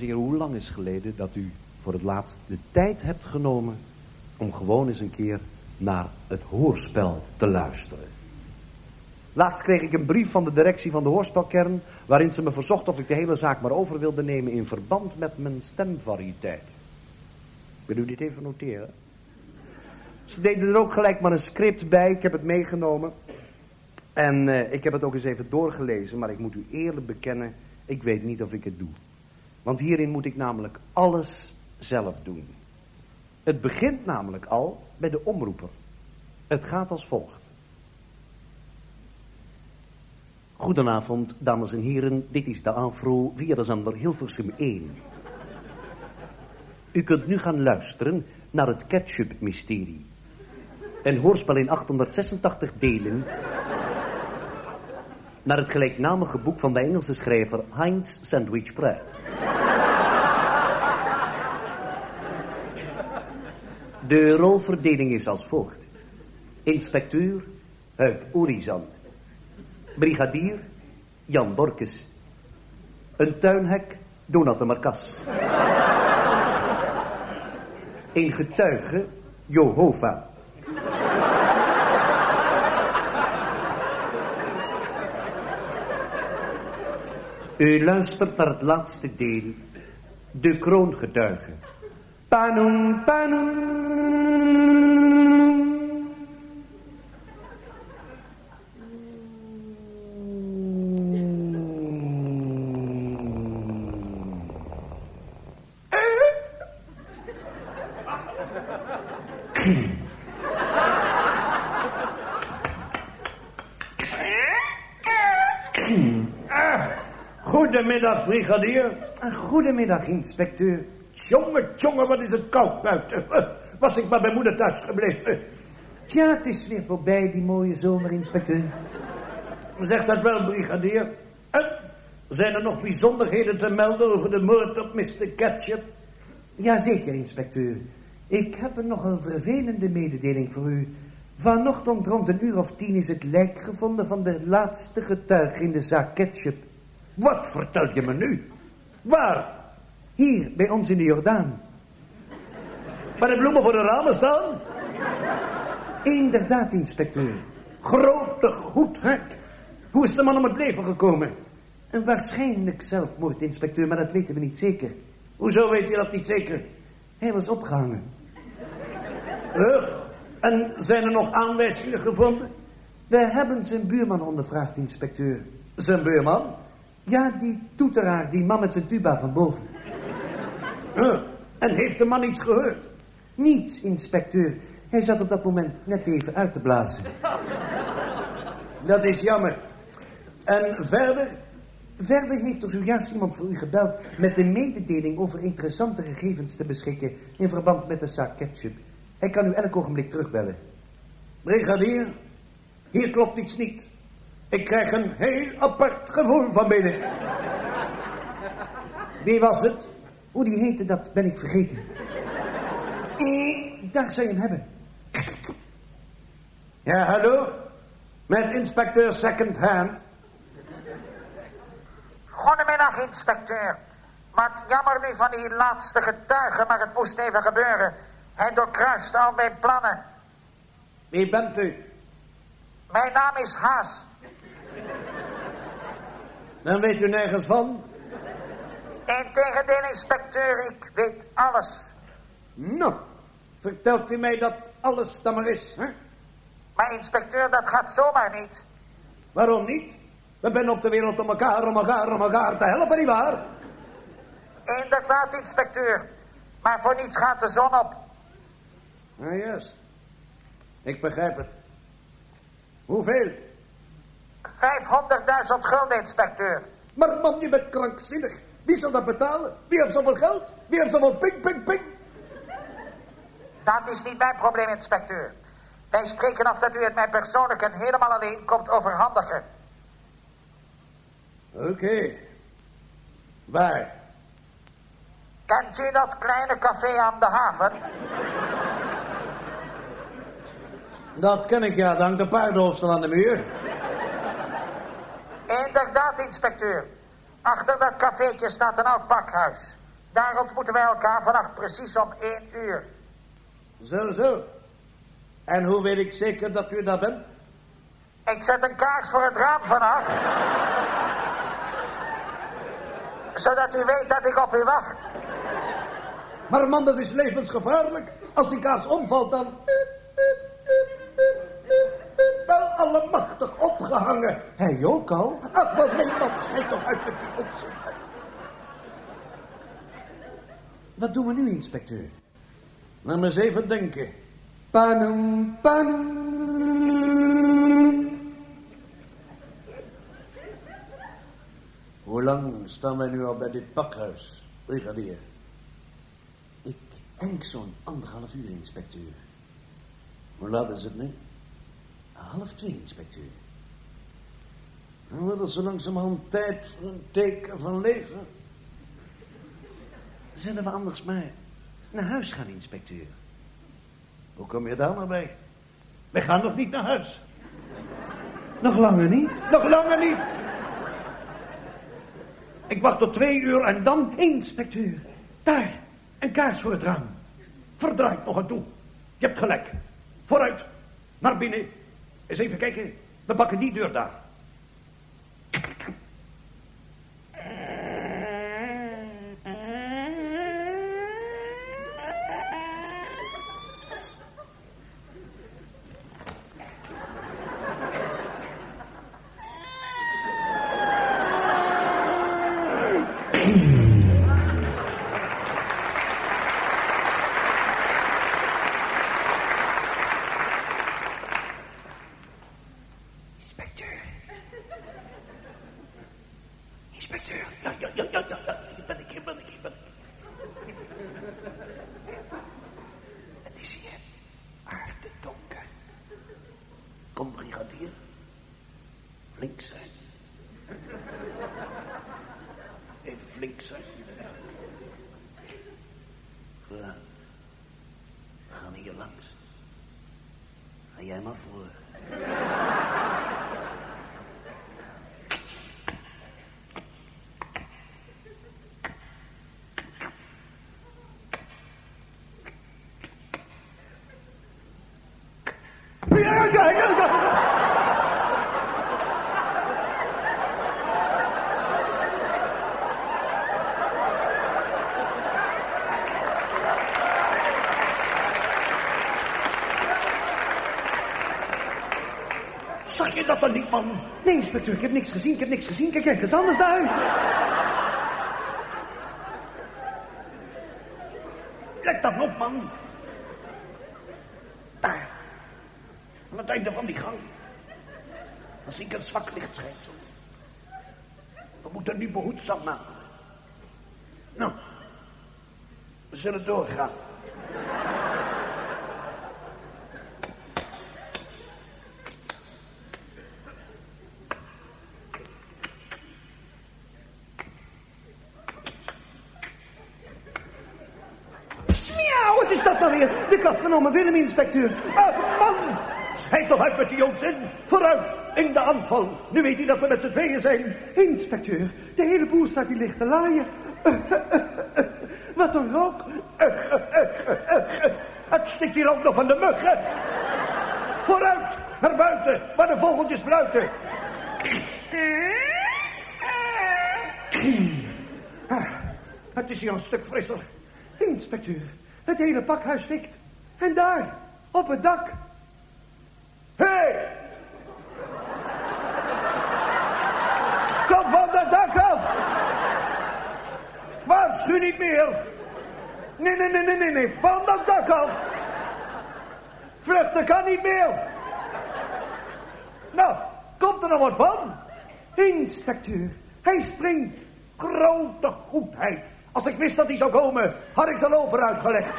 heren, hoe lang is geleden dat u voor het laatst de tijd hebt genomen om gewoon eens een keer naar het hoorspel te luisteren? Laatst kreeg ik een brief van de directie van de hoorspelkern... waarin ze me verzocht of ik de hele zaak maar over wilde nemen... in verband met mijn stemvariëteit. Wil u dit even noteren? Ze deden er ook gelijk maar een script bij. Ik heb het meegenomen. En uh, ik heb het ook eens even doorgelezen. Maar ik moet u eerlijk bekennen, ik weet niet of ik het doe. Want hierin moet ik namelijk alles zelf doen. Het begint namelijk al bij de omroeper. Het gaat als volgt. Goedenavond, dames en heren. Dit is de Afro via de zender Hilversum 1. U kunt nu gaan luisteren naar het ketchup-mysterie. Een hoorspel in 886 delen... naar het gelijknamige boek van de Engelse schrijver Heinz Sandwich Pratt. De rolverdeling is als volgt. Inspecteur Huip Orizant. Brigadier Jan Borkes. Een tuinhek Donat de Marcas. Een getuige Jehovah. U luistert naar het laatste deel. De kroongetuige. Panum, panum. Goedemiddag, brigadier. Goedemiddag, inspecteur. Jongen, jongen, wat is het koud buiten. Was ik maar bij moeder thuis gebleven. Tja, het is weer voorbij, die mooie zomer, inspecteur. Zeg dat wel, brigadier. En zijn er nog bijzonderheden te melden over de moord op Mr. Ketchup? Jazeker, inspecteur. Ik heb een nogal vervelende mededeling voor u. Vanochtend rond een uur of tien is het lijk gevonden van de laatste getuige in de zaak Ketchup. Wat vertel je me nu? Waar? Hier, bij ons in de Jordaan. Waar de bloemen voor de ramen staan? Inderdaad, inspecteur. Grote goedheid. Hoe is de man om het leven gekomen? Een waarschijnlijk zelfmoord, inspecteur, maar dat weten we niet zeker. Hoezo weet je dat niet zeker? Hij was opgehangen. En zijn er nog aanwijzingen gevonden? We hebben zijn buurman ondervraagd, inspecteur. Zijn buurman? Ja, die toeteraar, die man met zijn tuba van boven. En heeft de man iets gehoord? Niets, inspecteur. Hij zat op dat moment net even uit te blazen. Dat is jammer. En verder? Verder heeft er zojuist iemand voor u gebeld met de mededeling over interessante gegevens te beschikken in verband met de zaak ketchup. Hij kan u elk ogenblik terugbellen. Brigadier, hier klopt iets niet. Ik krijg een heel apart gevoel van binnen. Wie was het? Hoe die heette, dat ben ik vergeten. Eh, daar zou je hem hebben. Ja, hallo? Met inspecteur Second Hand. Goedemiddag, inspecteur. Wat jammer nu van die laatste getuige, maar het moest even gebeuren. Hij doorkruist al mijn plannen. Wie bent u? Mijn naam is Haas. Dan weet u nergens van? Integendeel, inspecteur, ik weet alles. Nou, vertelt u mij dat alles dan maar is, hè? Maar inspecteur, dat gaat zomaar niet. Waarom niet? We zijn op de wereld om elkaar, om elkaar, om elkaar te helpen, nietwaar? Inderdaad, inspecteur. Maar voor niets gaat de zon op. Nou, juist. Ik begrijp het. Hoeveel? 500.000 gulden, inspecteur. Maar man, je bent krankzinnig. Wie zal dat betalen? Wie heeft zoveel geld? Wie heeft zoveel ping, ping, ping? Dat is niet mijn probleem, inspecteur. Wij spreken af dat u het mij persoonlijk en helemaal alleen komt overhandigen. Oké. Okay. Waar? Kent u dat kleine café aan de haven? Dat ken ik, ja. Dank de paardenhoofdstel aan de muur. Inderdaad, inspecteur. Achter dat cafeetje staat een oud pakhuis. Daar ontmoeten wij elkaar vannacht precies om één uur. Zo, zo. En hoe weet ik zeker dat u daar bent? Ik zet een kaars voor het raam vannacht. Zodat u weet dat ik op u wacht. Maar man, dat is levensgevaarlijk. Als die kaars omvalt, dan... Hij ook al? Ach, wat nee, man, schijt toch uit met die onzin. Wat doen we nu, inspecteur? Laat me eens even denken. Panum, panum. Hoe lang staan wij nu al bij dit pakhuis, brigadier? Ik denk zo'n anderhalf uur, inspecteur. Hoe laat is het nu? Half twee, inspecteur. Dan wordt er zo langzamerhand tijd voor een teken van leven. Zullen we anders maar naar huis gaan, inspecteur? Hoe kom je daar nou bij? Wij gaan nog niet naar huis. Nog langer niet? Nog langer niet. Ik wacht tot twee uur en dan... Inspecteur, daar, een kaars voor het raam. Verdraait nog aan toe. Je hebt gelijk. Vooruit. Naar binnen. Eens even kijken. We pakken die deur daar. Inspecteur, Inspecteur. Ja, ja, ja, ja, ja. ja. Hier ben ik, hier ben ik, hier ben ik. het is hier aardedonker. Kom, brigadier. Flink zijn. Even flink zijn. Ja. We gaan hier langs. Ga jij maar voor. Ja, ja, ja, ja. Zag je dat dan niet, man? Nee, inspecteur, ik heb niks gezien, ik heb niks gezien. Kijk ergens anders naar. Let dan op, man. Daar. Aan het einde van die gang. Dan zie ik een zwak lichtschijnsel. We moeten nu behoedzaam maken. Nou. We zullen doorgaan. Nou weer? De kat van ome Willem, inspecteur. Ah, man! Schijt toch uit met die onzin. Vooruit, in de aanval. Nu weet hij dat we met z'n tweeën zijn. Inspecteur, de hele boel staat hier licht te laaien. Wat een rook. Het stikt hier ook nog van de muggen. Vooruit, naar buiten, waar de vogeltjes fluiten. Ah, Het is hier een stuk frisser. Inspecteur, het hele pakhuis fikt. En daar, op het dak. Hé! Hey! Kom van dat dak af! Waarschuw niet meer! Nee, nee, nee, nee, nee, nee, van dat dak af! Vluchten kan niet meer! Nou, komt er nog wat van? Inspecteur, hij springt. Grote goedheid. Als ik wist dat hij zou komen, had ik de loper uitgelegd.